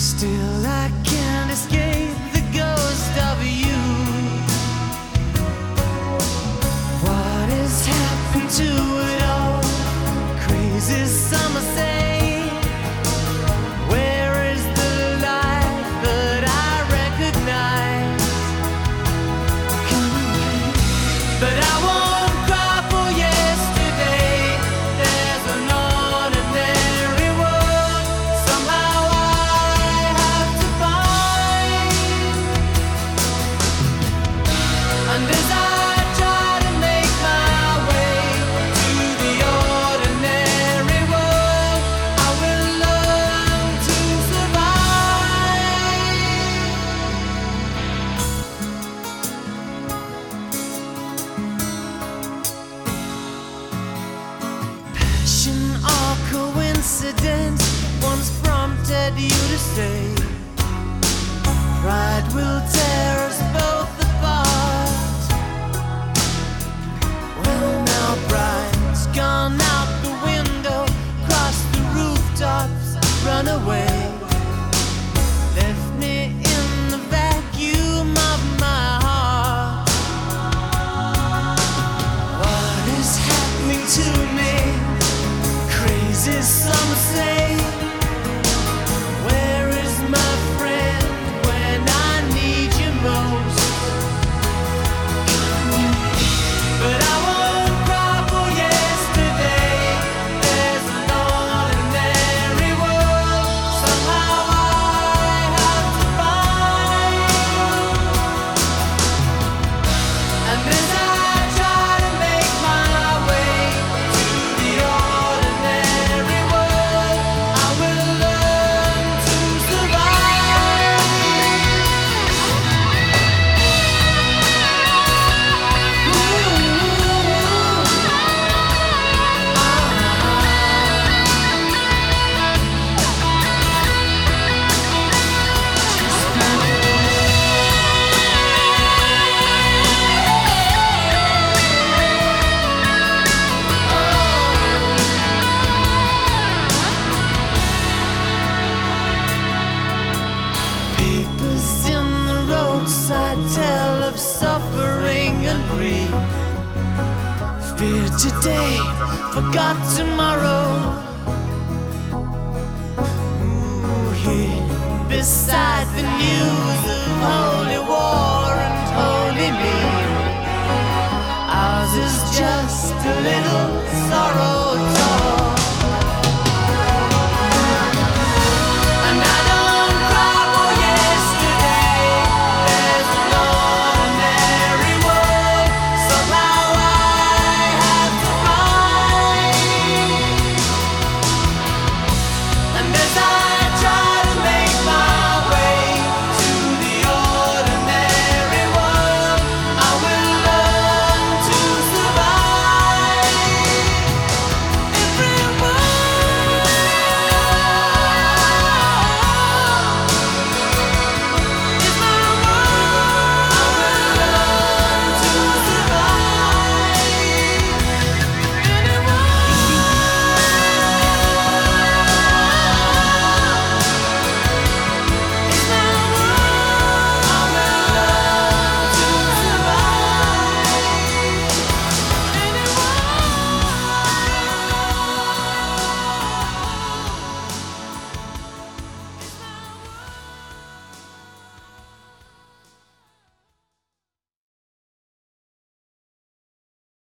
Still accident once prompted you to stay. Fear today, forgot tomorrow. Ooh, here, beside the news of home.